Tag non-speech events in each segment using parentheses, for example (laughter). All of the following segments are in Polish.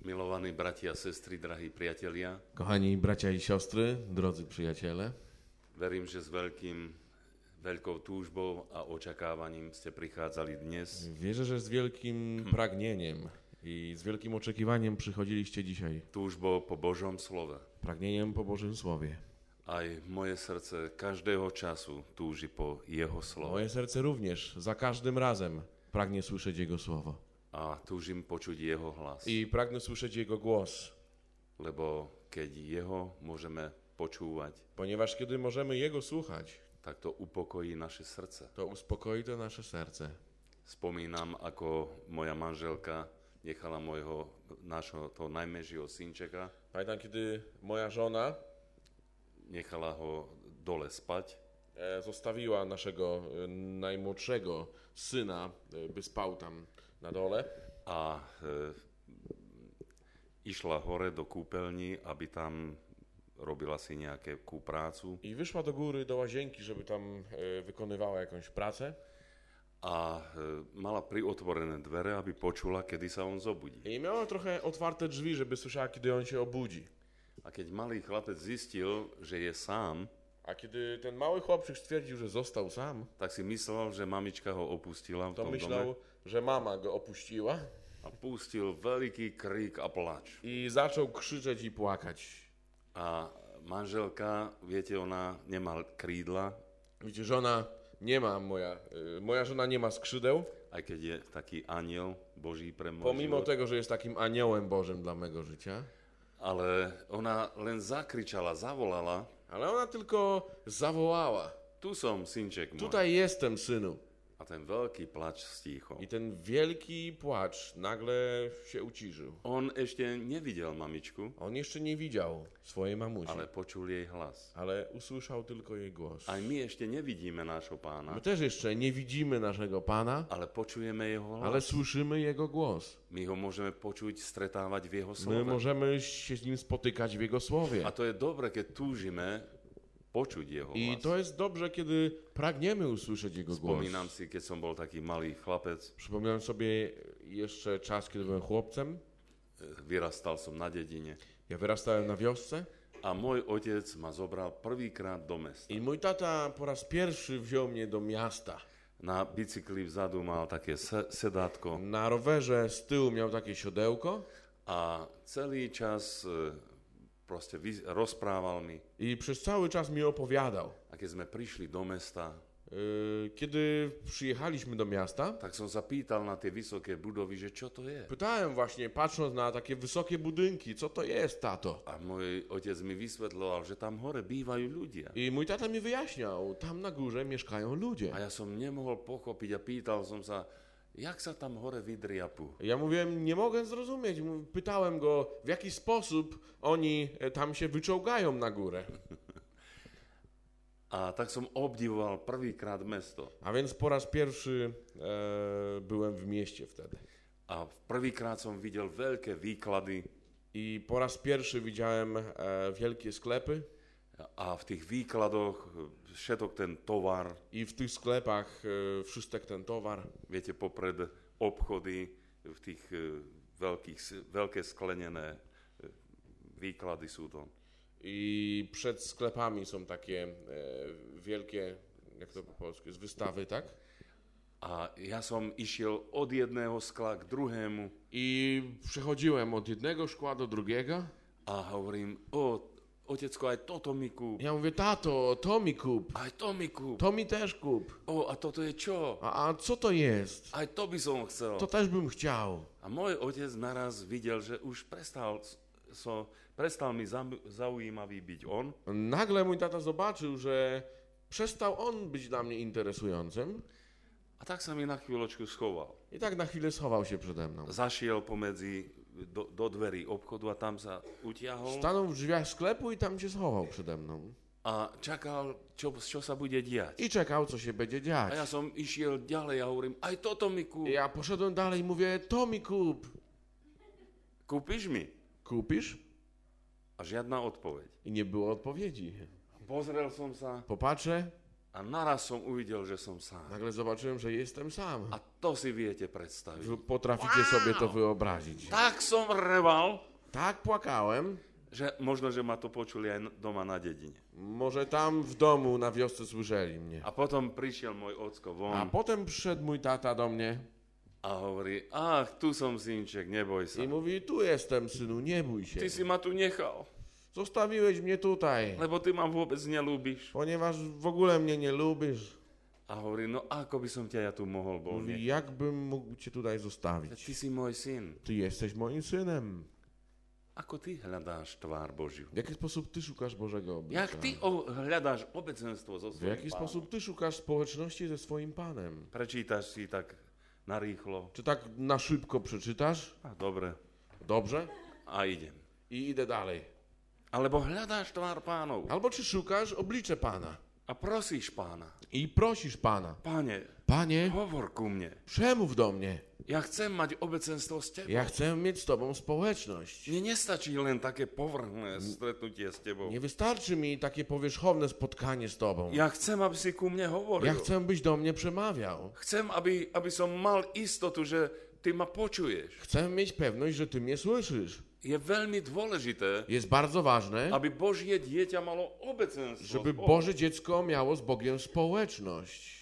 Milovaní bratia a sestry, drahí priatelia, Kochani bracia i siostry, drodzy przyjaciele, verím, že s veľkým, veľkou túžbou a očakávaním ste prichádzali dnes wierzę, że z wielkim pragnieniem i z wielkim oczekiwaniem przychodziliście dzisiaj. túžbou po Božom slove. Pragnieniem po Bożym Słowie. Aj moje srdce každého času túži po Jeho slove. Moje serce również za każdym razem pragnie słyszeć Jego Słowo. A túžim počuť Jeho hlas. I pragnę słyszeć Jego głos, Lebo keď Jeho môžeme počúvať, ponieważ kiedy możemy Jego słuchać, tak to upokojí naše srdce. to uspokoi to nasze serce. Spomínam, ako moja manželka nechala môjho, nášho toho najmenšieho synčeka, Pamiętam, kiedy moja żona nechala ho dole spať e, zostawiła naszego e, najmłodszego syna, e, by spał tam na dole. a e, išla hore do kúpeľni, aby tam robila si nejakú prácu I wyszła do góry, do łazienki, żeby tam e, wykonywała jakąś pracę. a e, mala priotvorené dvere, aby počula, kedy sa on zobudí. I miała trochę otwarte drzwi, żeby słyszała, kiedy on się obudzi. A keď malý chlapec zistil, že je sám, A kiedy ten mały chłopczyk stwierdził, że został sam, tak si myslel, že mamička ho opustila v to tom myślał, dome że mama go opuściła a pustil veľký krík a plač. i zaczął krzyczeć i płakać. A manželka, viete, ona nemá krídla, Widzicie, żona nie ma, moja, y, moja żona nie ma skrzydeł, aj keď je taký aniel Boží pre môj pomimo život. tego, że jest takim aniołem Bożym dla mego życia. Ale ona len zakričala, zavolala, Ale ona tylko zawołała: tu som, synček môj. Tutaj jestem, synu. A ten veľký plač stíchol. I ten wielki płacz nagle się uciszył. On ešte nevidel mamičku, On jeszcze nie widział swojej mamusi, ale počul jej hlas. ale usłyszał tylko jej głos. Aj my ešte nevidíme nášho pána, My też jeszcze nie widzimy naszego Pana, ale počujeme jeho hlas. ale słyszymy Jego głos. My ho môžeme počuť, stretávať v jeho My slove. możemy się z Nim spotykać w Jego Słowie. A to je dobre, keď túžime jeho I hlas. to jest dobrze, kiedy pragniemy usłyszeć Jego głos. Spomínam si, keď som bol taký malý chlapec, Przypominam sobie jeszcze czas, kiedy byłem chłopcem. vyrastal som na dedine Ja wyrastałem na wiosce a môj otec ma zobral prvýkrát do mesta. i mój tata po raz pierwszy wziął mnie do miasta. Na bicykli vzadu mal také se- sedátko Na rowerze z tyłu miał takie siodełko a celý čas e, proste vy- rozprával mi. i przez cały czas mi opowiadał. A keď sme prišli do mesta, Yy, Kiedy przyjechaliśmy do miasta, tak som sa pýtal na tie vysoké budovy, že čo to je. pytałem właśnie, patrząc na takie wysokie budynki, co to jest, tato? A môj otec mi vysvetľoval, že tam hore bývajú ľudia. I mój tata mi wyjaśniał, tam na górze mieszkają ludzie. A ja som nemohol pochopiť a pýtal som sa, jak sa tam hore vydriapu. Ja mówiłem, nie mogę zrozumieć. Pytałem go, w jaki sposób oni e, tam się wyczołgają na górę. (laughs) A tak som obdivoval prvýkrát mesto. A więc po raz pierwszy e, byłem w mieście wtedy. A prvýkrát som videl veľké výklady I po raz pierwszy widziałem e, wielkie sklepy a v tých výkladoch e, všetok ten tovar, i w tych sklepach e, wszystek ten towar. viete, popred obchody, v tých e, veľkých, veľké sklenené e, výklady sú to. I przed sklepami są takie e, wielkie, jak to po polsku jest, wystawy, tak? A ja som išiel od jedného skla k druhému I przechodziłem od jednego szkła do drugiego. a hovorím, o, otecko, aj toto mi kúp, Ja mówię, tato, to mi kup, aj to mi kúp. to mi też kup. O, a toto je čo? A, a co to jest? Aj to by som chcel. To też bym chciał. A môj otec naraz videl, že už prestal, so, prestal mi zaujímavý byť on Nagle mój tata zobaczył, że przestał on być dla mnie interesującym a tak sa mi na chvíľočku schoval. i tak na chwilę schował się przede mną. Zašiel pomedzi do, do dverí obchodu a tam sa utiahol Stanął w drzwiach sklepu i tam się schował przede mną. a čakal, čo, čo sa bude diať. I czekał, co się będzie A dziać. ja som išiel ďalej a hovorím, aj toto mi kúp. Ja poszedłem dalej i mówię, to mi kup. Kúpiš mi? Kupisz? A žiadna odpoveď. I nie było odpowiedzi. Pozrel som sa Popatrzę, A naraz som uvidel, že som sám. Nagle zobaczyłem, że jestem sam. A to si viete predstaviť. Wy potraficie sobie to wyobrazić. Tak som reval, Tak płakałem. že možno, že ma to počuli aj doma na dedine. Może tam w domu na wiosce słyszeli mnie. A potom prišiel môj ocko A von potem przyszedł mój tata do mnie a hovorí, ach, tu som synček, neboj sa. i mówi, tu jestem synu, nie bój się. Ty si ma tu nechal, Zostawiłeś mnie tutaj, lebo ty ma vôbec nelúbiš. ponieważ w ogóle mnie nie lubisz. A hovorí, no ako by som ťa ja tu mohol bol Mówi, jakbym mógł cię tutaj zostawić? Ty si môj syn. Ty jesteś moim synem. Ako ty hľadáš tvár Božiu? W jaki sposób ty szukasz Bożego oblicza? Jak ty o, hľadáš obecenstvo so W svojím jaki pánom? sposób ty szukasz społeczności ze swoim Panem? Prečítaš si tak narýchlo. Czy tak na szybko przeczytasz? A dobre. Dobrze? A idem. I idę dalej. Alebo hľadáš tvár pánov Albo czy szukasz oblicze Pana a prosíš pána. i prosisz Pana, Pane, Panie, hovor ku mne. przemów do mnie. Ja chcem mať obecenstvo s tebou. Ja chcę mieć z Tobą społeczność. Mne nestačí len také povrchné stretnutie s tebou. Nie wystarczy mi takie powierzchowne spotkanie z Tobą. Ja chcem, aby si ku mne hovoril. Ja chcę, byś do mnie przemawiał. Chcem, aby, aby som mal istotu, že ty ma počuješ. Chcę mieć pewność, że Ty mnie słyszysz. Jest bardzo ważne, aby Božie dieťa malo obecenstvo. żeby. Boże dziecko miało z Bogiem społeczność.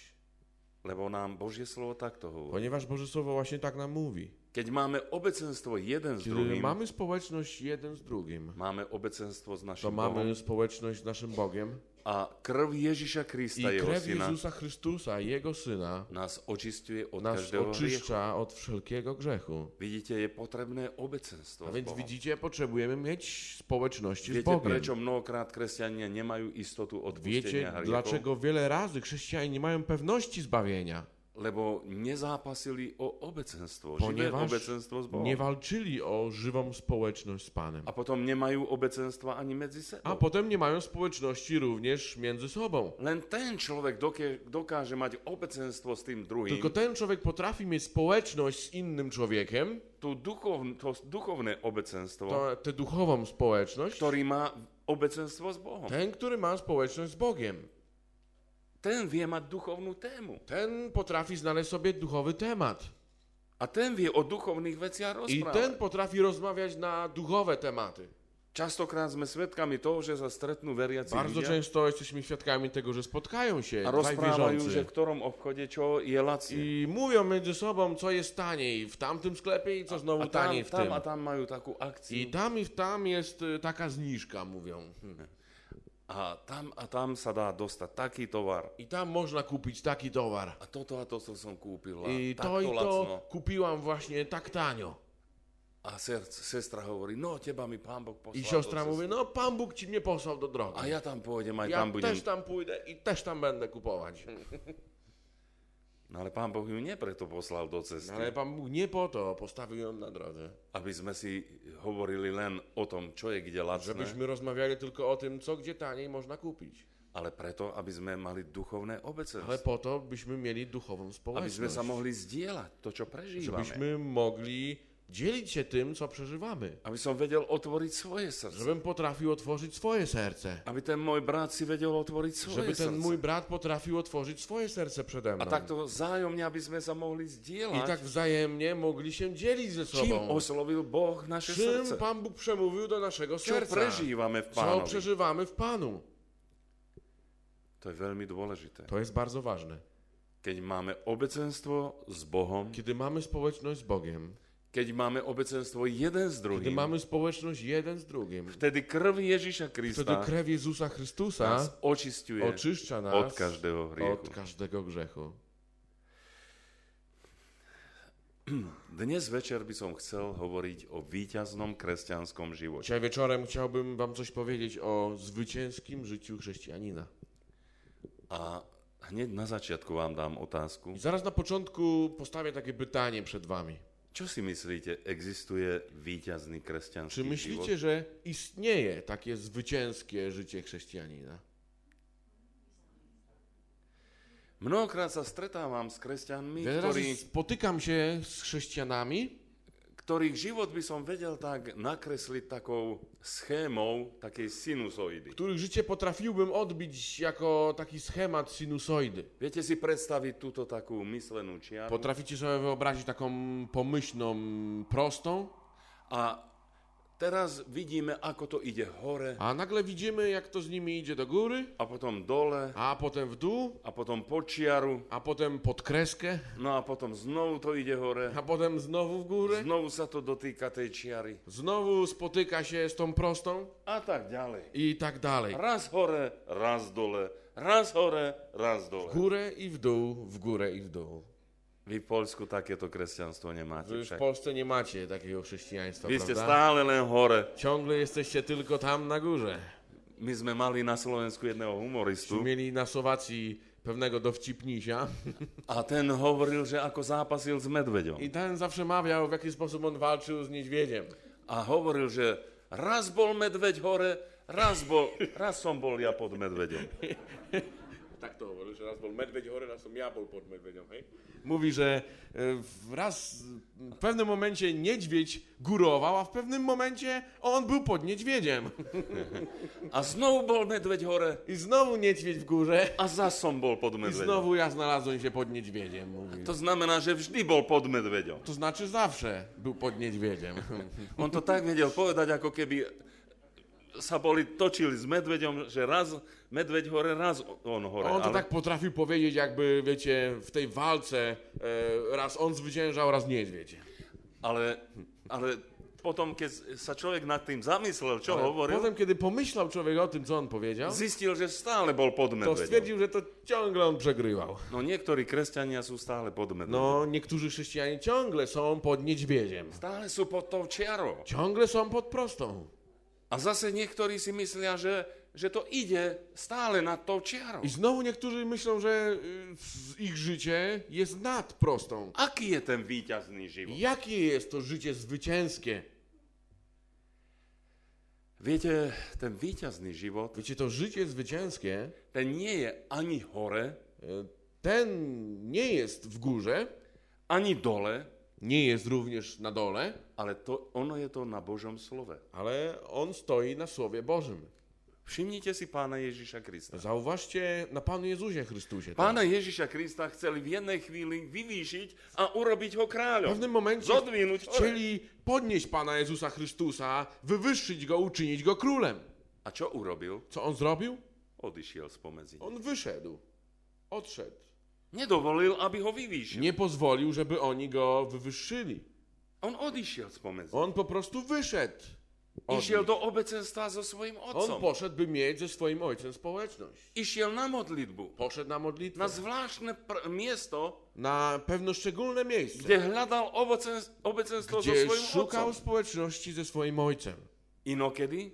Lebo nám Božie slovo takto hovorí. Ponieważ Boże Słowo właśnie tak nam mówi. Keď máme obecenstvo jeden s Kiedy druhým, mamy społeczność jeden z drugim, máme obecenstvo s to našim mamy społeczność z naszym Bogiem a krv Ježiša i Krista, jeho krew syna, Jezusa Chrystusa, Jego Syna, nás očistuje od nas hriechu. oczyszcza od wszelkiego grzechu. Vidíte, je potrebné obecenstvo A więc widzicie, potrzebujemy mieć społeczności z Viete, Bogiem. prečo mnohokrát kresťania nemajú istotu odpustenia Wiecie, dlaczego wiele razy chrześcijanie nie mają pewności zbawienia? Lebo nezápasili o obecenstvo, živé Ponieważ obecenstvo s Bohom. nie walczyli o żywą społeczność z Panem. A potom nemajú obecenstva ani medzi sebou. A potem nie mają społeczności również między sobą. Len ten človek dokie, dokáže mať obecenstvo s tým druhým, Tylko ten człowiek potrafi mieć społeczność z innym człowiekiem, tú duchov, to duchovné obecenstvo, to, tę duchową społeczność, ktorý má obecenstvo s Bohom. ten, który ma społeczność z Bogiem. Ten vie mať duchovnú tému. Ten potrafi znaleźć sobie duchowy temat. A ten vie o duchovných veciach I rozprávať. ten potrafi rozmawiać na duchowe tematy. Častokrát sme svedkami toho, že sa stretnú veriaci Bardzo często jesteśmy świadkami tego, że spotkają się a v ktorom obchode čo je lacne. i mówią między sobą, co jest taniej w tamtym sklepie i co znowu A tam, taniej w tym. tam a tam majú takú akciu. I tam i w tam jest y, taka zniżka, mówią. Hmm. A tam a tam sa dá dostať taký tovar. I tam można kupić taki towar. A toto a toto som kúpil. A I to i lacno. to kupiłam właśnie tak tanio. A ser, sestra hovorí, no teba mi pán Boh poslal I siostra mówi, no Pan Bóg ci mnie posłał do drogi. A ja tam pôjdem, aj ja tam budem. też tam pójdę i też tam będę kupować. (laughs) No ale pán Boh ju nie preto poslal do cesty, No, ale Pan Bóg nie po to postawił ją na drodze, aby sme si hovorili len o tom, čo je kde lacné, żebyśmy rozmawiali tylko o tym, co gdzie taniej można kupić. ale preto, aby sme mali duchovné Ale obecenstvo. po to, byśmy mieli duchową Aby sme społeczność. sa mohli zdieľať to, čo prežívame. Żebyśmy mogli dzielić się tym, co przeżywamy. Aby som vedel otvoriť svoje srdce. Żebym potrafił otworzyć swoje serce. Aby ten môj brat si vedel otvoriť svoje Żeby ten mój brat potrafił otworzyć swoje serce przede A mną. takto vzájomne, aby sme sa mohli I tak wzajemnie mogli się dzielić ze sobą. oslovil Boh naše Czym srdce. Pan Bóg przemówił do naszego serca? prežívame v Co Pánovi. przeżywamy w Panu? To je veľmi dôležité. To jest bardzo ważne. Keď máme obecenstvo s Bohom, Kiedy mamy społeczność z Bogiem, keď máme obecenstvo jeden s kiedy druhým, mamy społeczność jeden z drugim, vtedy krv Ježiša wtedy Krista krew Jezusa Chrystusa očistuje oczyszcza nas od každého hriechu. od każdego grzechu. Dnes večer by som chcel hovoriť o víťaznom kresťanskom živote. Dzisiaj wieczorem chciałbym wam coś powiedzieć o zwycięskim życiu chrześcijanina. A hneď na začiatku vám dám otázku. I zaraz na początku postawię takie pytanie przed wami. Čo si myslíte, existuje víťazný kresťanský Czy život? myślicie, że istnieje takie zwycięskie życie chrześcijanina? Mnohokrát sa stretávam s kresťanmi, Wiele ktorí, spotykam się z chrześcijanami, ktorých život by som vedel tak nakresliť takou schémou takej sinusoidy. których życie potrafiłbym odbić jako taki schemat sinusoidy. Viete si predstaviť túto takú myslenú čiaru? Potraficie sobie wyobrazić taką pomyślną, prostą, A teraz vidíme, ako to ide hore a nagle widzimy, jak to z nimi idzie do góry, a potom dole a potem w dół, a potom pod čiaru, a potem pod kreskę, no a potom znovu to ide hore. a potem znowu w górę. Znovu sa to dotýka tej čiary. Znowu spotyka się z tą prostą A tak ďalej. i tak dalej. Raz hore, raz dole, raz hore, raz W dole. górę i w dół, w górę i w dół. Vy v Polsku takéto kresťanstvo nemáte Wy w však. Polsce nie macie takiego chrześcijaństwa, Vy ste prawda? stále len hore. Ciągle jesteście tylko tam na górze. My sme mali na Slovensku jedného humoristu Mieli na Słowacji pewnego dowcipnisia (laughs) a ten hovoril, že ako zápasil s medveďom. i ten zawsze mawiał, w jaki sposób on walczył z niedźwiedziem. A hovoril, že raz bol medveď hore, raz, bol, raz som bol ja pod medveďom. (laughs) Tak to mówił, że raz był medwiedź chory, raz som ja był pod medwiedzią, hej? Mówi, że e, w raz w pewnym momencie niedźwiedź górował, a w pewnym momencie on był pod niedźwiedziem. (laughs) A znovu bol medveď hore I znowu niedźwiedź w górze. a zas som bol pod I medveďom. znowu ja znalazłem się pod niedźwiedziem, mówi. To znamená, že vždy bol pod medveďom. To znaczy zawsze był pod niedźwiedziem. (laughs) On to tak vedel povedať, ako keby sa boli točili s medveďom, že raz medveď hore, raz on hore. On to ale, tak potrafił powiedzieć, jakby, wiecie, w tej walce e, raz on zwyciężał, raz niedźwiedź. ale, ale potom, keď sa človek nad zamyslel, čo Ale hovoril, potem, kiedy pomyślał człowiek o tym, co on powiedział, zistil, že stále bol pod to medveďom. stwierdził, że to ciągle on przegrywał. No niektorí kresťania sú stále pod medveďom. No, niektórzy chrześcijanie ciągle są pod niedźwiedziem. Stále sú pod tou čiarou. Ciągle są pod prostą. A zase niektorí si myslia, že, že to ide stále nad tou čiarou. I znowu niektórzy myślą, że y, ich życie jest nad prostą. Aký je ten víťazný život? Jakie jest to życie zwycięskie? Viete, ten víťazný život, Wiecie, to życie zwycięskie, ten nie je ani hore, y, ten nie jest w górze, ani dole, nie jest również na dole, ale to, ono je to na Božom slove. ale on stoi na Słowie Bożym. Všimnite si pána Ježiša Krista. Zauważcie na Panu Jezusie Chrystusie. to. Pána Ježiša Krista chceli v jednej chvíli vyvýšiť a urobiť ho W kráľom. pewnym momencie Zodwinąć hore. chcieli podnieść Pana Jezusa Chrystusa, wywyższyć Go, uczynić Go królem. A čo urobil? Co On zrobił? Odišiel spomedzi. On wyszedł, odszedł. Nedovolil, aby ho vyvýšil. Nie pozwolił, żeby oni Go wywyższyli. On odišiel spomedzi. On po prostu wyszedł. od Išiel nich. do obecenstva so svojim On otcom. poszedł, by mieć ze swoim ojcem społeczność. Išiel na modlitbu. Poszedł na modlitwę, Na zvláštne pr- miesto, na pewno szczególne miejsce, kde hľadal ovocen- obecenstvo so gdzie svojim szukał otcom. społeczności ze swoim ojcem. Inokedy,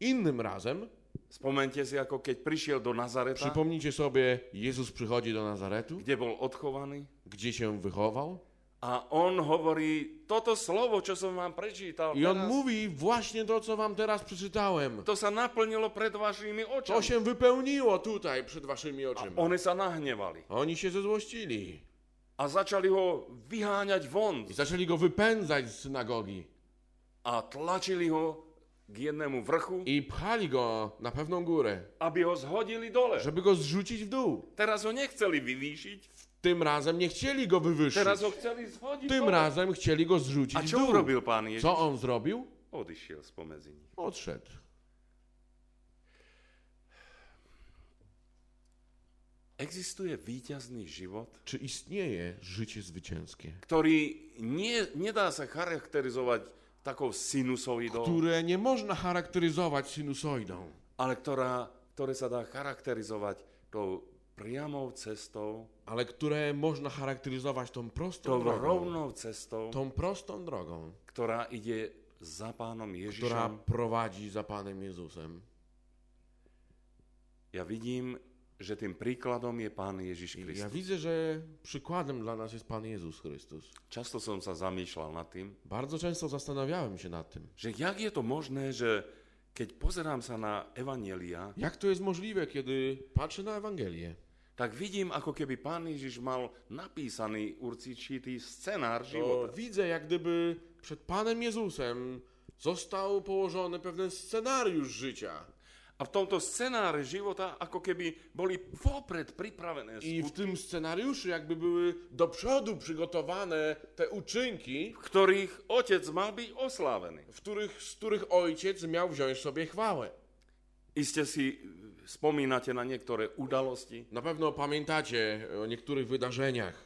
Innym razem, spomente si, ako keď prišiel do Nazareta, przypomnijcie sobie, Jezus przychodzi do Nazaretu, kde bol odchovaný, gdzie się wychował, a on hovorí, toto slovo, čo som vám prečítal i on teraz, mówi właśnie to, co wam teraz przeczytałem. to sa naplnilo pred vašimi To očami. się wypełniło tutaj przed waszymi oczyma. Oni sa nahnevali Oni się zezłościli a začali ho vyháňať von i zaczęli go wypędzać z synagogi a tlačili ho k jednému vrchu, i pchali go na pewną górę, aby ho zhodili dole. żeby go zrzucić w dół. Teraz ho nechceli vyvýšiť, Tym razem nie chcieli go wywyższyć. teraz ho chceli zhodiť Tym dole. razem chcieli go zrzucić A w čo dół. urobil pán Ježiš? Co on zrobił? Odišiel spomedzi nich. Odszedł. Existuje víťazný život, Czy istnieje życie zwycięskie, ktorý nie, nedá sa charakterizovať takou sinusoidou, które nie można charakteryzować sinusoidą, ale ktorá, ktoré sa dá charakterizovať tou priamou cestou, ale które można charakteryzować tą prostą tou drogą, rovnou cestou, tą prostą drogą, ktorá ide za pánom która Ježišom. prowadzi za Panem Jezusem. Ja vidím, že tým príkladom je pán Ježiš I Ja widzę, że przykładem dla nas jest Pan Jezus Chrystus. Často som sa zamýšľal nad tým, Bardzo często zastanawiałem się nad tym, že jak je to možné, že keď pozerám sa na evanielia, jak to jest możliwe, kiedy patrzę na Ewangelię. tak vidím, ako keby pán Ježiš mal napísaný určitý scenár To života. widzę, jak gdyby przed Panem Jezusem został położony pewien scenariusz życia. A v tomto scenáre života ako keby boli vopred pripravené I w tym scenariuszu jakby były do przodu przygotowane te uczynki, v ktorých otec mal byť oslávený. w których, z których ojciec miał wziąć sobie chwałę. Iste si spomínate na niektoré udalosti, Na pewno pamiętacie o niektórych wydarzeniach.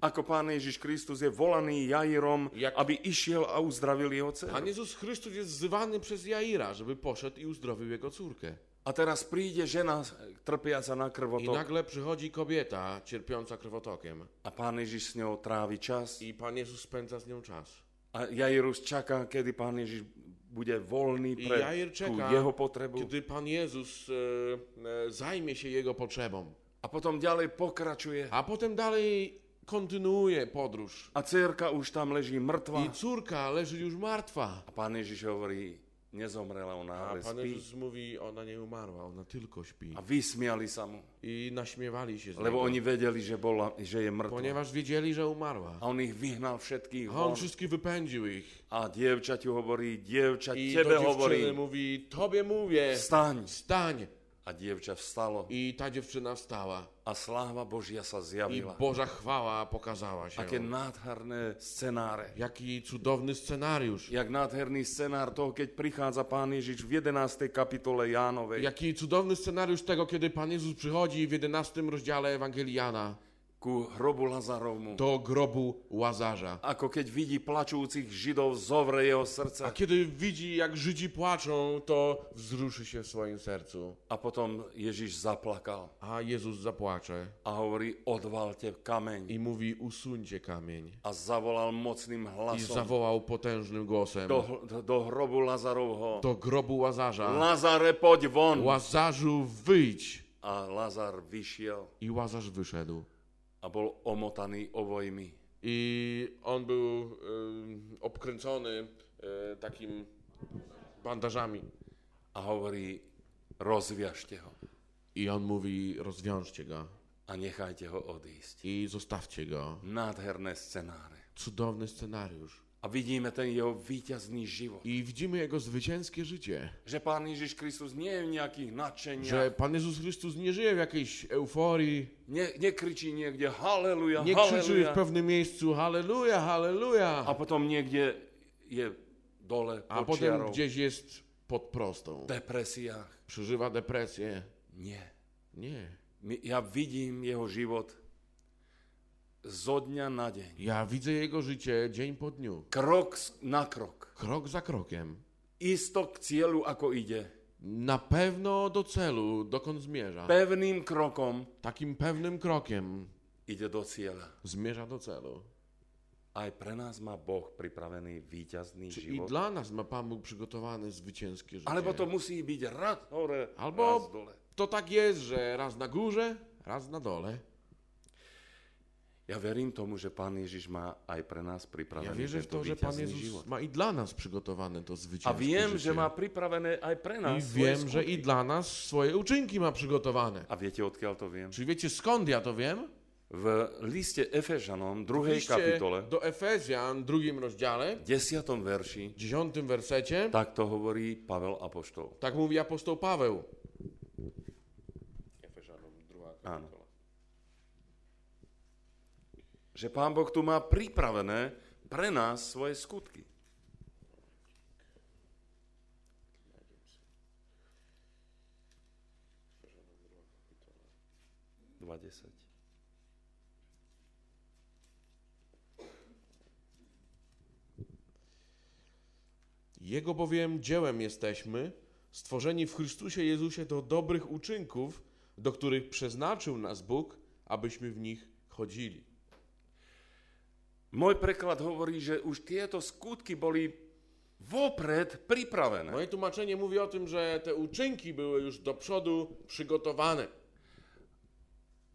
Ako pán Ježiš Kristus je volaný Jairom, Jak- aby išiel a uzdravil jeho Pan dceru. Jezus Chrystus jest wzywany przez Jaira, żeby poszedł i uzdrowił jego córkę. A teraz príde žena trpiaca na I krvotok nagle przychodzi kobieta cierpiąca krwotokiem. a pán Ježiš s ňou trávi čas. I Pan Jezus spędza z nią czas. A Jairus čaká, kedy pán Ježiš bude voľný I pre Jair tú czeka, jeho potrebu. kiedy Pan Jezus e, e, zajmie się jego potrzebą. A potom ďalej pokračuje. A potem dalej kontynuuje podróż. A dcerka už tam leží mŕtva. I córka leży już martwa. A pán Ježiš hovorí, nezomrela ona, A ale Pan spí. Jezus mówi, ona nie umarła, ona tylko śpi. A vysmiali sa mu, I naśmiewali się z lebo oni vedeli, že, bola, že je mŕtva. ponieważ wiedzieli, że umarła. A on ich vyhnal všetkých A on von. wszystkich wypędził ich. A dievčaťu hovorí, dievča, I tebe do dziewczyny hovorím, mówi, tobie mówię, staň. stań. A dievča vstalo I ta dziewczyna wstała. a sláva Božia sa I zjavila. Boża chwała pokazała się. Aké nádherné scenáre. Jaki cudowny scenariusz. Jak nádherný scenár toho, keď prichádza pán Ježiš v 11. kapitole Jánovej Jaki cudowny scenariusz tego, kiedy Pan Jezus przychodzi w 11 rozdziale Ewangelii Jana ku hrobu Lazarovmu. do grobu Łazarza. Ako keď vidí plačúcich Židov, zovre jeho A srdce. kiedy widzi, jak Żydzi płaczą, to wzruszy się w swoim sercu. A potom Ježiš zaplakal A Jezus zapłacze a hovorí, odvalte kameň. i mówi, usuńcie kamień. A zavolal mocným I hlasom zawołał potężnym głosem do, do, do hrobu Lazarovho. do grobu Łazarza. Lazare, poď von. Łazarzu, wyjdź! A Lazar vyšiel I Łazarz wyszedł. A bol omotaný ovojmi. I on był y, obkręcony y, takim bandażami. A hovorí, rozviažte ho I on mówi, rozwiążcie go a nechajte ho odísť. i zostawcie go. Nádherné scenáre. Cudowny scenariusz. A vidíme ten jeho víťazný život. I widzimy jego zwycięskie życie. Že Pán Ježiš Kristus nie je v nejakých nadšeniach, Że Pan Jezus Chrystus nie żyje w jakiejś euforii, nie, nekričí niekde haleluja, nie krzyczy w pewnym miejscu halleluja, halleluja, A potom niekde je dole a potem gdzieś jest pod prostą. v depresiách. Przeżywa depresję. Nie. Nie. Ja vidím jeho život zo dňa na deň. Ja widzę jego życie dzień po dniu, Krok na krok. krok za krokiem. Isto k cieľu, ako ide. Na pewno do celu, dokąd zmierza. Pevným krokom Takim pewnym krokiem ide do cieľa. zmierza do celu. Aj pre nás má Boh pripravený víťazný Czy i život. dla nas ma Pan Bóg przygotowane zwycięskie życie. Alebo to musí byť raz hore, Albo raz dole. to tak jest, że raz na górze, raz na dole. Ja verím tomu, že Pán Ježiš má aj pre nás Ja pripravený wierzę w to, że Pan Jezus život. ma i dla nas przygotowane to A zwycięskie viem, życie. že má pripravené aj pre I nás svoje wiem, że skutky. i dla nas swoje uczynki ma przygotowane. A viete, odkiaľ to viem? Czy wiecie skąd ja to wiem? V liste Efežanom, W 2. liście kapitole, do Efezjan, drugim rozdziale, 10. verši, dziesiątym wersecie, tak to hovorí Pavel Apoštol. tak mówi apostoł Paweł. Efežanom, 2. kapitola. Že Pán Boh tu má pripravené pre nás svoje skutky. Jego bowiem dziełem jesteśmy, stworzeni w Chrystusie Jezusie do dobrych uczynków, do których przeznaczył nas Bóg, abyśmy w nich chodzili. Môj preklad hovorí, že už tieto skutky boli vopred pripravené. Moje tłumaczenie mówi o tym, że te uczynki były już do przodu przygotowane.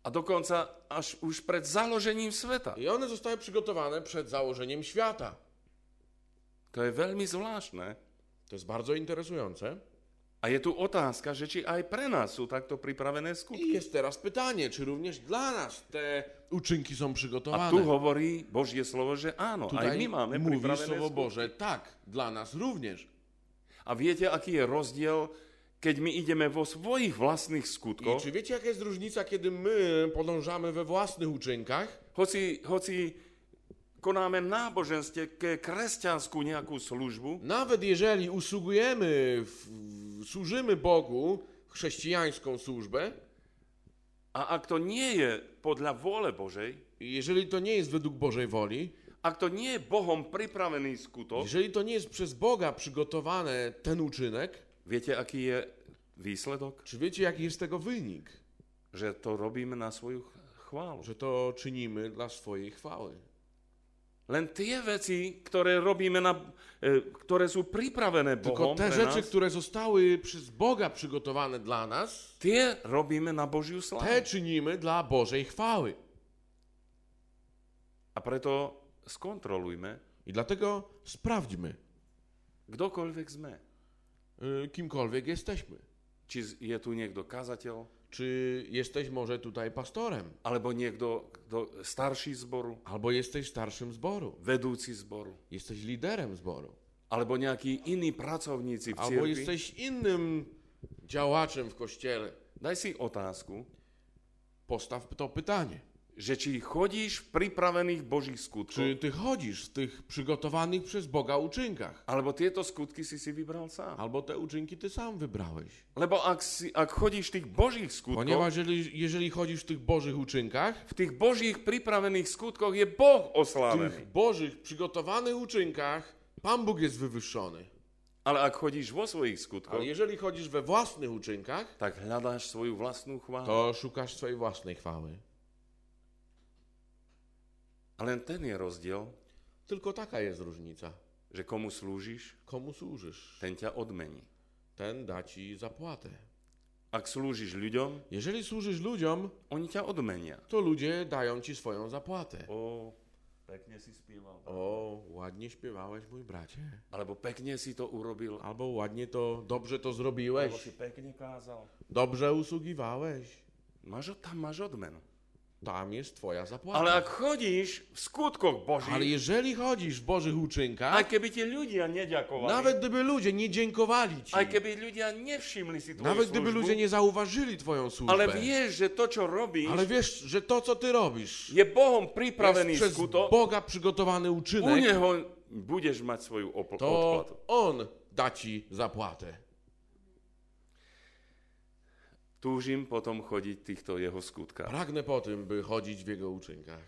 A dokonca až už pred založením sveta. I one zostały przygotowane przed założeniem świata. To je veľmi zvláštne. To jest bardzo interesujące. A je tu otázka, že či aj pre nás sú takto pripravené skutky. I jest teraz pytanie, czy również dla nas te uczynki są A przygotowane. tu hovorí Božie slovo, že áno, Tutaj aj my máme mówi Słowo. Boże, tak, dla nas również. A viete, aký je rozdiel, keď my ideme vo svojich vlastných I skutkoch, czy wiecie, jaka jest różnica, kiedy my podążamy we własnych uczynkach, hoci, hoci konáme náboženstve ke kresťanskú nejakú službu, nawet jeżeli usługujemy, w, w, służymy Bogu chrześcijańską służbę, a ak to nie je podľa vôle Božej, jeżeli to nie jest według Bożej woli, ak to nie je Bohom pripravený skutok, jeżeli to nie jest przez Boga przygotowany ten uczynek, viete, aký je výsledok? czy wiecie, jaki jest tego wynik? Že to robíme na svoju chválu. Że to czynimy dla swojej chwały. Len tie veci, ktoré robíme, na, e, ktoré sú pripravené Tylko Bohom te pre rzeczy, nás, które zostały przez Boga przygotowane dla nas, tie robíme na Božiu te slávu. czynimy dla Bożej chwały. A preto skontrolujme, I dlatego sprawdźmy, kdokoľvek sme. y, kimkolwiek jesteśmy. Či z- je tu niekto kazateľ, Czy jesteś może tutaj pastorem, alebo niekto kto, starší zboru, albo jesteś starszym zboru, vedúci zboru, jesteś liderem zboru, alebo nejakí iní pracovníci v albo jesteś innym działaczem w kościele. Daj si otázku, Postaw to pytanie. Že či chodíš v pripravených Božích skutkoch, Czy ty chodzisz w tych przygotowanych przez Boga uczynkach? alebo tieto skutky si si vybral sám. Albo te uczynki ty sam wybrałeś? Lebo ak, si, ak chodíš v tých Božích skutkoch, Ponieważ jeżeli, jeżeli chodzisz w tych Bożych uczynkach, v tých Božích pripravených skutkoch je Boh w oslávený. tych Bożych przygotowanych uczynkach Pan Bóg jest wywyższony. Ale ak chodíš vo svojich skutkoch, Ale jeżeli chodzisz we własnych uczynkach, tak hľadáš svoju vlastnú chválu. to szukasz swojej własnej chwały. A len ten je rozdiel, Tylko taka jest różnica. že komu slúžiš, Komu służysz? ten ťa odmení. Ten da ci zapłatę. Ak slúžiš ľuďom, Jeżeli służysz ludziom, oni ťa odmenia. to ludzie dają ci swoją zapłatę. O, pekne si spieval. O, ładnie śpiewałeś, mój bracie. Alebo pekne si to urobil. Albo ładnie to, dobrze to zrobiłeś. si pekne kázal. Dobrze usługiwałeś. Máš, tam máš odmenu. Tam jest twoja zapłata. Ale ak chodíš v skutkoch Ale Božích, jeżeli chodzisz w Bożych uczynkach, aj keby ti ľudia neďakovali, nawet gdyby ludzie nie dziękowali ci, aj keby ľudia nevšimli si tvoju nawet gdyby ludzie nie zauważyli twoją służbę, ale vieš, že to, čo robíš, ale wiesz, że to, co ty robisz, je jest pripravený przez skutok, Boga przygotowany u uczynek, Neho budeš mať svoju opl- to odplatu. On da ci zapłatę. Túžim potom chodiť v týchto Jeho skutkách. Pragnę po tym, by chodzić w Jego uczynkach.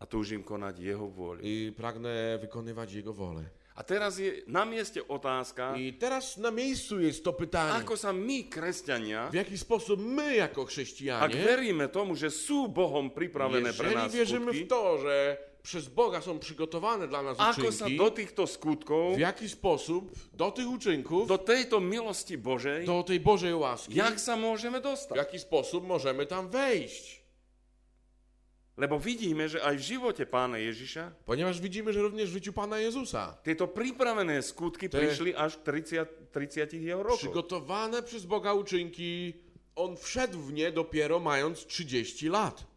A túžim konať Jeho vôľu. I pragnę wykonywać Jego wolę. A teraz je na mieste otázka, I teraz na miejscu jest to pytanie, ako sa my, kresťania, w jaki sposób my jako ak chrześcijanie, veríme tomu, že sú Bohom pripravené pre jeżeli nás wierzymy skutky, w to, że przez Boga są przygotowane dla nas ako sa uczynki, do týchto skutkov, w jaki sposób do tych uczynków, do tejto milosti Božej, do tej Bożej łaski, jak sa môžeme w dostať? jaki sposób możemy tam wejść. Lebo vidíme, že aj v živote pána Ježiša Ponieważ widzimy, że również w życiu Pana Jezusa, tieto pripravené skutky To je- prišli až v 30, 30 jeho rokoch. przygotowane przez Boga uczynki, On wszedł w nie dopiero mając 30 lat.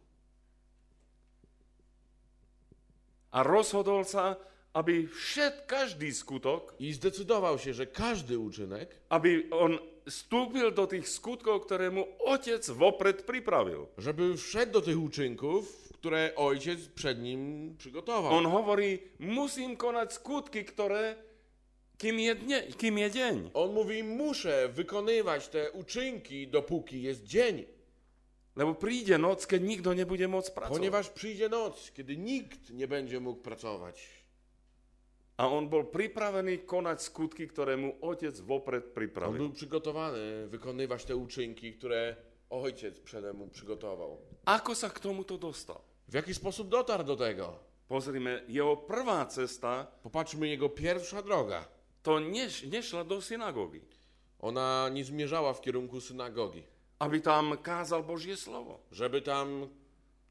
A rozhodol sa, aby všet, každý skutok, I zdecydował się, że każdy uczynek, aby on vstúpil do tých skutkov, ktoré mu otec vopred pripravil. żeby wszedł do tych uczynków, które Ojciec przed nim przygotował. On hovorí, musím konať skutky, ktoré, kým je, dne, kým je deň. On mówi, muszę wykonywać te uczynki, dopóki jest dzień. Lebo príde noc, keď nikto nebude môcť pracovať. Ponieważ przyjdzie noc, kiedy nikt nie będzie mógł pracować. A on bol pripravený konať skutky, ktoré mu otec vopred On pripravil. był przygotowany wykonywać te uczynki, które ojciec przede mu przygotował. Ako sa k tomuto dostal? W jaki sposób dotarł do tego? Pozrime, jeho prvá cesta Popatrzmy, jego pierwsza droga. to neš, nešla do synagógy, Ona nie zmierzała w kierunku synagogi, aby tam kázal Božie slovo. żeby tam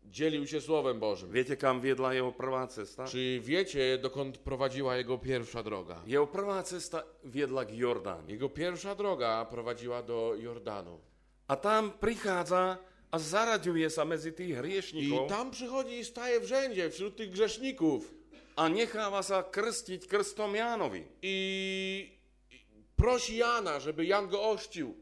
dzielił się Słowem Bożym. Viete, kam viedla jeho prvá cesta? Czy wiecie, dokąd prowadziła jego pierwsza droga? Jeho prvá cesta viedla k Jordánu. Jego pierwsza droga prowadziła do Jordanu. A tam prichádza a zaraďuje sa medzi tých I hriešnikov tam przychodzi i staje w rzędzie wśród tych grzeszników a necháva sa krstiť krstom Jánovi. i i prosi Jana, żeby Jan go ochrzcił.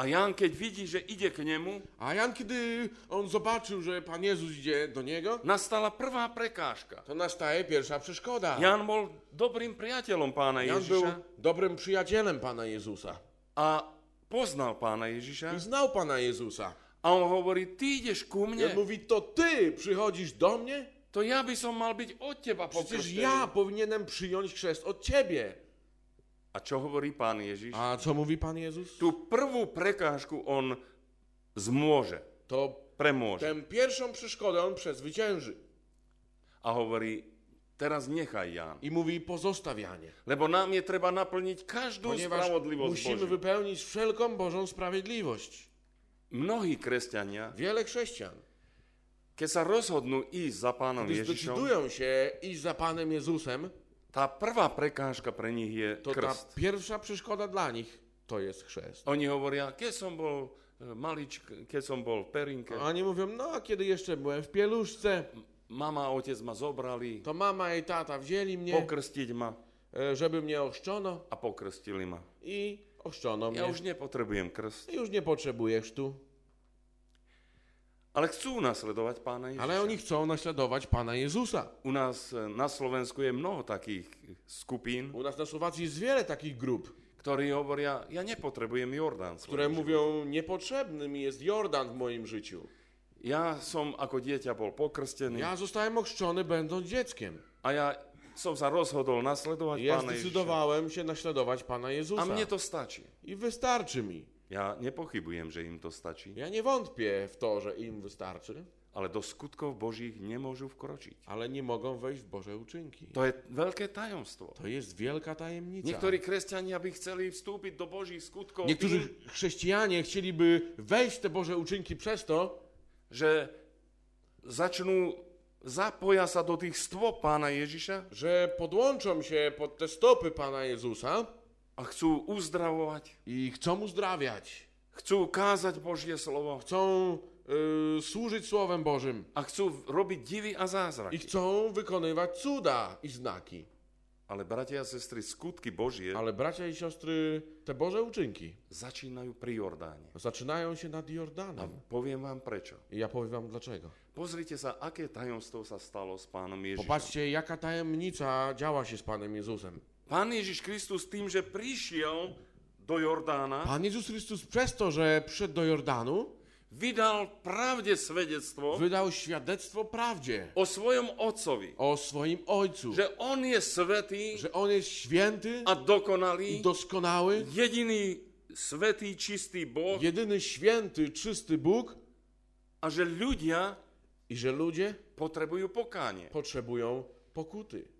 A Ján, keď vidí, že ide k nemu, A Jan, kiedy on zobaczył, że Pan Jezus idzie do niego, nastala prvá prekážka. to nastaje pierwsza przeszkoda. Ján bol dobrým priateľom pána Jan był Ježiša dobrym przyjacielem Pana Jezusa a poznal pána i Ježiša. znał Pana Jezusa. A on hovorí, ty ideš ku I on mne, mówi, to ty przychodzisz do mnie? to ja by som mal byť od teba Przecież pokrstený. ja powinienem przyjąć chrzest od ciebie. A čo hovorí pán Ježiš? A co mówi Pan Jezus? Tú prvú prekážku on zmôže, To premôže. tę pierwszą przeszkodę on przezwycięży. A hovorí, teraz nechaj Ján. I mówi pozostawianie. Lebo nám je treba naplniť každú Ponieważ spravodlivosť musimy Božiu. wypełnić wszelką Bożą sprawiedliwość. Mnohí kresťania, Wiele chrześcijan, keď sa rozhodnú ísť za pánom gdy Ježišom, zdecydują się iść za Panem Jezusem, tá prvá prekážka pre nich je to ta krst. pierwsza przeszkoda dla nich to jest chrzest. Oni hovoria, keď som bol e, maličk, keď som bol Perinke, oni mówią, no a kiedy jeszcze byłem w pieluszce, mama otec ma zobrali, to mama i tata wzięli mnie, pokrstiť ma e, żeby mnie ochrzczono a pokrstili ma. i ochrzczono Ja mnie. už nepotrebujem krst. I już nie potrzebujesz tu. Ale chcú nasledovať pána Ježiša. Ale oni chcą naśladować Pana Jezusa. U nás e, na Slovensku je mnoho takých skupín, U nas na Słowacji jest wiele takich grup, ktorí hovoria, ja nepotrebujem Jordán. v które mówią, niepotrzebny mi jest Jordan w moim życiu. Ja som ako dieťa bol pokrstený Ja zostałem ochrzczony będąc dzieckiem. a ja som sa rozhodol nasledovať I ja pána Ježiša. zdecydowałem się naśladować Pana Jezusa. A mne to stačí. I wystarczy mi. Ja nepochybujem, že im to stačí, Ja nie wątpię w to, że im wystarczy, ale do skutkov Božích nemôžu vkročiť. ale nie mogą wejść w Boże uczynki. To je veľké tajomstvo. To jest wielka tajemnica. Niektorí kresťania by vstúpiť do Božích skutkov Niektórzy tým, chrześcijanie chcieliby wejść w te Boże uczynki przez to, že začnú zapoja sa do tých stôp pána Ježiša że podłączą się pod te stopy Pana Jezusa a chcú uzdravovať, i chcą uzdrawiać. chcú kázať Božie slovo Chcą y, służyć Słowem Bożym a chcú robiť divy a i zázraky. chcą wykonywać cuda i znaki. Ale bratia a sestry, skutky Božie Ale bracia i siostry, te Boże uczynki začínajú pri Jordáne. zaczynają się nad A Jordanem. poviem vám prečo. I ja powiem wam dlaczego. Pozrite sa, aké tajomstvo sa stalo s pánom Ježišom. Popatrzcie, jaka tajemnica działa się z Panem Jezusem. Pán Ježiš Kristus tým, že prišiel do Jordána, Pan Jezus Chrystus przez to, że przyszedł do Jordanu, vydal pravde svedectvo wydał świadectwo prawdzie o svojom otcovi. o swoim Ojcu, Že on je svetý że On jest święty a i dokonalý, doskonały, jediný svetý, čistý Boh jedyny święty, czysty Bóg a že ľudia i że ludzie potrebujú pokánie. potrzebują pokuty.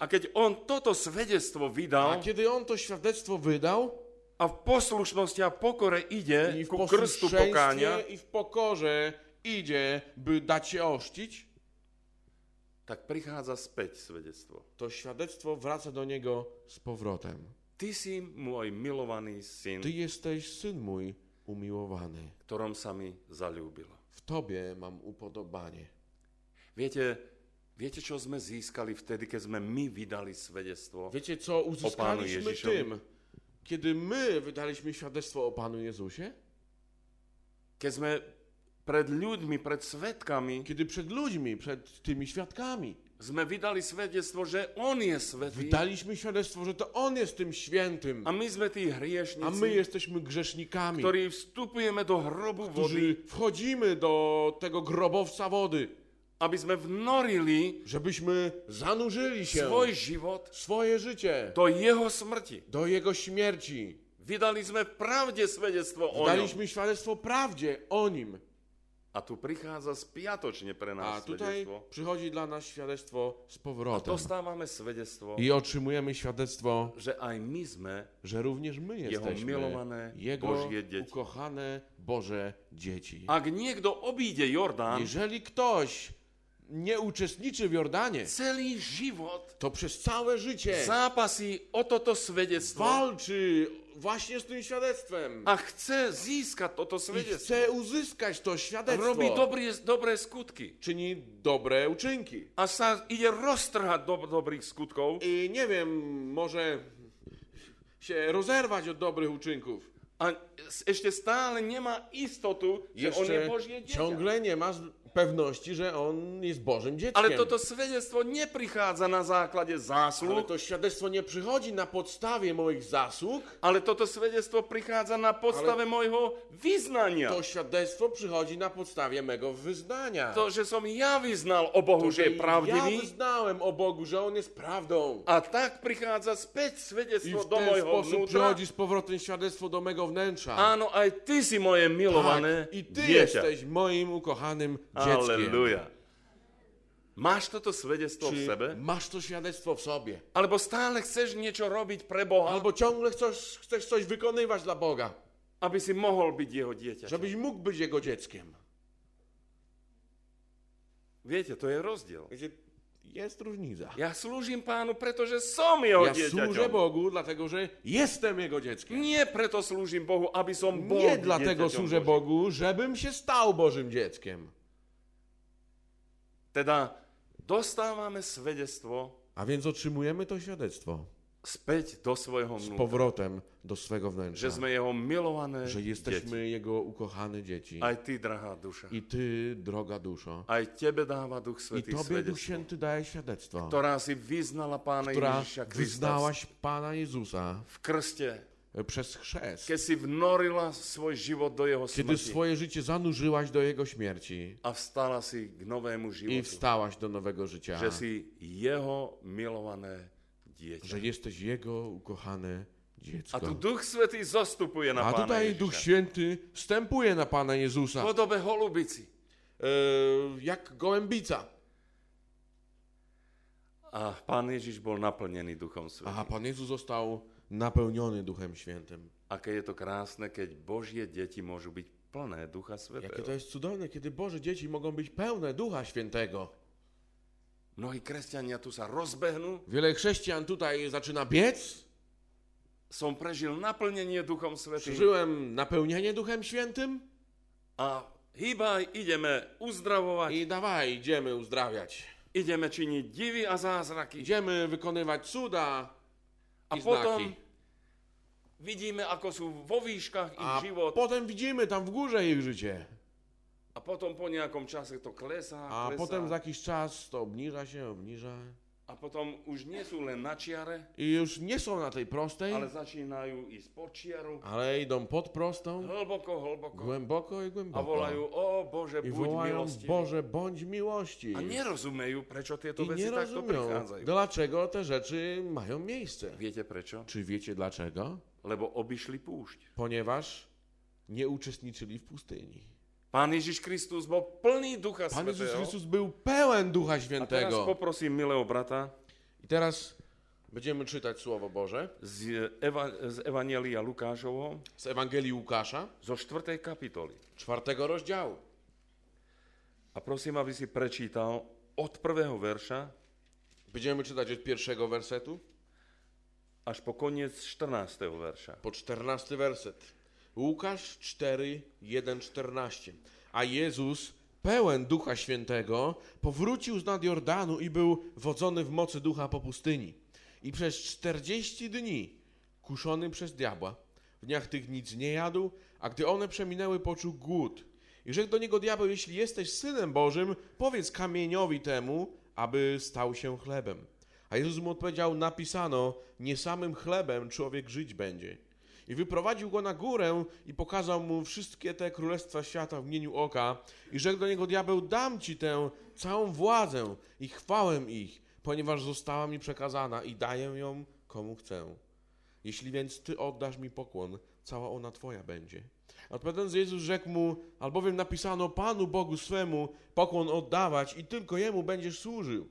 A keď on toto svedectvo A vydal kiedy On to świadectwo wydał a v poslušnosti a pokore ide i ku krstu posłuszeństwie i w pokorze idzie, by dać się oszcić, tak prichádza späť svedectvo. to świadectwo wraca do Niego z powrotem. Ty si môj milovaný syn, Ty jesteś Syn mój umiłowany. v ktorom sa mi zalúbilo. W Tobie mam upodobanie. Viete, viete, čo sme získali vtedy, keď sme my vydali svedectvo? Wiecie, co uzyskaliśmy Jezusowi. tym, kiedy my wydaliśmy świadectwo o Panu Jezusie? Keď sme pred ľuďmi, pred svetkami, Kiedy przed ludźmi, przed tymi świadkami sme vydali svedectvo, že On je svetý wydaliśmy świadectwo, że to On jest tym świętym, a my sme tí a my hriešnici, jesteśmy grzesznikami, ktorí vstupujeme do hrobu vody, którzy wchodzimy do tego grobowca wody, aby sme vnorili żebyśmy zanurzyli się svoj život swoje życie do Jeho smrti. do Jego śmierci. Vydali sme pravde svedectvo o ňom. Daliśmy świadectwo prawdzie o Nim. A tu prichádza spiatočne pre A nás tutaj przychodzi dla nas świadectwo z powrotem. Dostávame svedectvo, I otrzymujemy świadectwo, že aj my sme że również my jesteśmy Jego Božie deti. ukochane Boże dzieci. Ak niekto obíde Jordán Jeżeli ktoś nie uczestniczy w Jordanie, celý život to przez całe życie zápasí o toto svedectvo walczy właśnie z tym świadectwem. a chce získať toto I svedectvo. chce uzyskać to świadectwo. Robí dobré, dobré skutky. Czyni dobre uczynki. A sa ide roztrhať do dobrých skutkov I nie wiem, może się rozerwać od dobrych uczynków. a s- ešte stále nemá istotu, že on je Jeszcze Božie dieťa. ciągle nie ma z- pewności, że on jest Bożym dzieckiem. Ale toto svedectvo neprichádza na základe Ale zásluh, to świadectwo nie przychodzi na podstawie moich zasług, ale toto svedectvo prichádza na podstave môjho vyznania. to świadectwo przychodzi na podstawie mego wyznania. To, že som ja vyznal o Bohu, že je ja pravdivý wyznałem o Bogu, że On jest prawdą. a tak prichádza späť I svedectvo w do môjho sposób vnútra. przychodzi z powrotem świadectwo do mego wnętrza. Áno, aj ty si moje milované tak, I ty jesteś moim ukochanym. Aleluja. Máš toto svedectvo v Czy sebe? masz to świadectwo w sobie? Alebo stále chceš niečo robiť pre Boha, Albo ciągle chcesz, chcesz coś wykonywać dla Boga, aby si mohol byť jeho dieťa. żebyś mógł być Jego dzieckiem. Viete, to je rozdiel. Wiecie, jest różnica. Ja slúžim pánu, pretože som jeho Ja służę dieťaťom. Bogu, dlatego że jestem Jego dzieckiem. Nie preto slúžim Bohu, aby som bol Nie dlatego dieťaťom służę. Bogu, żebym się stał Bożym dzieckiem. Teda dostávame svedectvo A więc otrzymujemy to świadectwo. späť do svojho z vnútra. powrotem do swego wnętrza, Že sme jeho milované że jesteśmy Jego ukochane dzieci. Aj ty, drahá duša. I Ty, droga duszo, Aj tebe dáva Duch i Svetý Tobie Duch Święty daje świadectwo, ktorá si vyznala Pána która Ježiša Krista. wyznałaś Pana Jezusa. V krste, przez chrzest, keď si vnorila svoj život do jeho kiedy smrti swoje życie zanurzyłaś do Jego śmierci a vstala si k novému i životu. wstałaś do nowego życia, Že si jeho milované dieťa. że jesteś Jego ukochane A dziecko. tu Duch Svetý zostupuje na A Pána tutaj Duch Ježiša. Święty wstępuje na Pana Jezusa, podobe holubici. e, jak gołębica. A Pán Ježiš bol naplnený Duchom Svetým. A Pan Jezus został napełniony Duchem Świętym. Aké je to krásne, keď Božie deti môžu byť plné Ducha Jakie to jest cudowne, kiedy Boże dzieci mogą być pełne Ducha Świętego. Mnohí kresťania tu sa rozbehnú. Wiele chrześcijan tutaj zaczyna biec. Som prežil naplnenie Duchom Svetým. Przeżyłem napełnienie Duchem Świętym A hýbaj, ideme uzdravovať, i dawaj, idziemy uzdrawiać. ideme činiť divy a zázraky. Idziemy wykonywać cuda A i potom znaki. vidíme, ako sú vo výškach ich A život. potem widzimy tam w górze ich życie. A potom po nejakom čase to klesá, A potem za jakiś czas to obniża się, obniża. A potom už nie sú len na čiare, I już nie są na tej prostej, ale začínajú ísť pod čiaru. ale idą pod prostą, Hlboko, hlboko. głęboko i A głęboko. volajú, o Bože, I buď wołają, milostivý. Boże, bądź miłości. A nerozumejú, prečo tieto I nie rozumieją, dlaczego te rzeczy mają miejsce. Viete prečo? Czy wiecie dlaczego? Lebo obišli púšť. Ponieważ nie uczestniczyli w pustyni. Pán Ježiš Kristus bol plný Ducha Pan Jezus. Chrystus był pełen Ducha A teraz Świętego. poprosím milého brata I teraz będziemy czytać Słowo Boże z, Eva, z Evangelia Lukášovo z Ewangelii Łukasza, zo 4. kapitoly. czwartego rozdziału. A prosím, aby si prečítal od prvého verša Będziemy czytać od pierwszego wersetu až po koniec 14. verša. po czternasty werset. Łukasz 4, 1, 14. A Jezus, pełen Ducha Świętego, powrócił z nad Jordanu i był wodzony w mocy Ducha po pustyni. I przez czterdzieści dni, kuszony przez diabła, w dniach tych nic nie jadł, a gdy one przeminęły, poczuł głód. I rzekł do niego diabeł, jeśli jesteś Synem Bożym, powiedz kamieniowi temu, aby stał się chlebem. A Jezus mu odpowiedział, napisano, nie samym chlebem człowiek żyć będzie. I wyprowadził go na górę i pokazał mu wszystkie te królestwa świata w mgnieniu oka. I rzekł do niego diabeł, dam ci tę całą władzę i chwałę ich, ponieważ została mi przekazana i daję ją komu chcę. Jeśli więc ty oddasz mi pokłon, cała ona twoja będzie. Odpowiadając Jezus rzekł mu, albowiem napisano Panu Bogu swemu pokłon oddawać i tylko Jemu będziesz służył.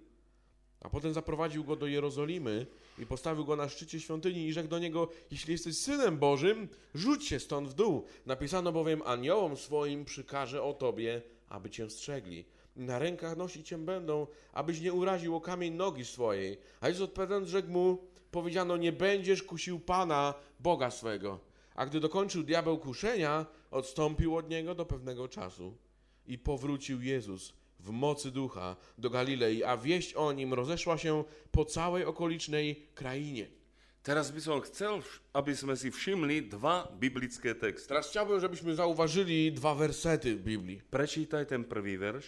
A potem zaprowadził go do Jerozolimy i postawił go na szczycie świątyni i rzekł do niego, jeśli jesteś Synem Bożym, rzuć się stąd w dół. Napisano bowiem, aniołom swoim przykaże o tobie, aby cię strzegli. na rękach nosić cię będą, abyś nie uraził o kamień nogi swojej. A Jezus odpowiadając rzekł mu, powiedziano, nie będziesz kusił Pana, Boga swego. A gdy dokończył diabeł kuszenia, odstąpił od niego do pewnego czasu. I powrócił Jezus w mocy ducha do Galilei, a wieść o nim rozeszła się po całej okolicznej krainie. Teraz by som chcel, aby sme si všimli dva biblické texty. Teraz chciałbym, żebyśmy zauważyli dwa wersety w Biblii. Prečítaj ten prvý verš.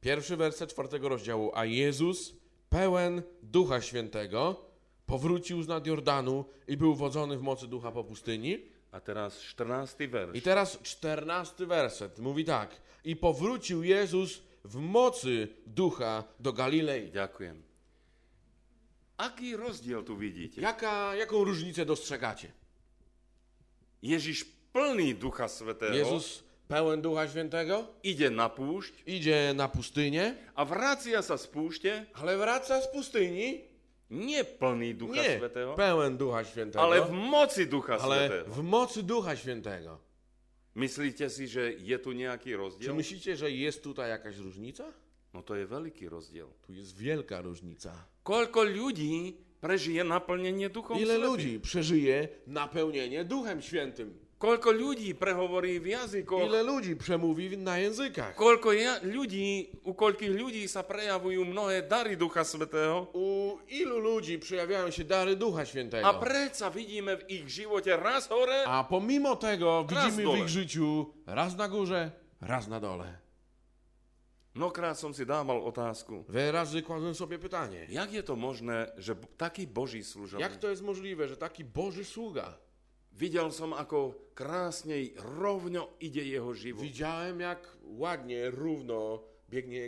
Pierwszy werset czwartego rozdziału. A Jezus, pełen Ducha Świętego, powrócił z nad Jordanu i był wodzony w mocy Ducha po pustyni. A teraz 14. verš. I teraz czternasty werset mówi tak. I powrócił Jezus w mocy Ducha do Galilei. Ďakujem. Aký rozdiel tu vidíte? Jaka, jaką różnicę dostrzegacie? Ježiš plný Ducha Svetého Jezus, pełen Ducha Świętego, ide na púšť idzie na pustynię, a vracia sa z púšte ale wraca z pustyni. nie plný Ducha Nie Svetého, pełen Ducha Świętego, ale v moci Ducha ale Svetého. w mocy Ducha Świętego. Myslíte si, že je tu nejaký Czy rozdiel? myślicie, że jest tutaj jakaś różnica? No to je veľký rozdiel. Tu jest wielka różnica. Koľko ľudí prežije naplnenie Duchom Ile Svetým? ludzi przeżyje napełnienie Duchem Świętym? Jazykoch? Ile ludzi przemówi na językach? Koľko ja, ľudí, u koľkých ľudí sa prejavujú mnohé dary Ducha Svetého? U ilu ludzi przejawiają się dary Ducha Świętego? A predsa vidíme v ich živote raz hore A pomimo tego widzimy w dole. ich życiu raz na górze, raz na dole. Mnohokrát som si dával otázku, Wiele razy kładłem sobie pytanie. jak je to možné, že b- taký Boží služobník. Jak to jest możliwe, że taki Boży sługa Videl som, ako krásne rovno ide jeho život. żywot. Widziałem, jak ładnie, rovno biegnie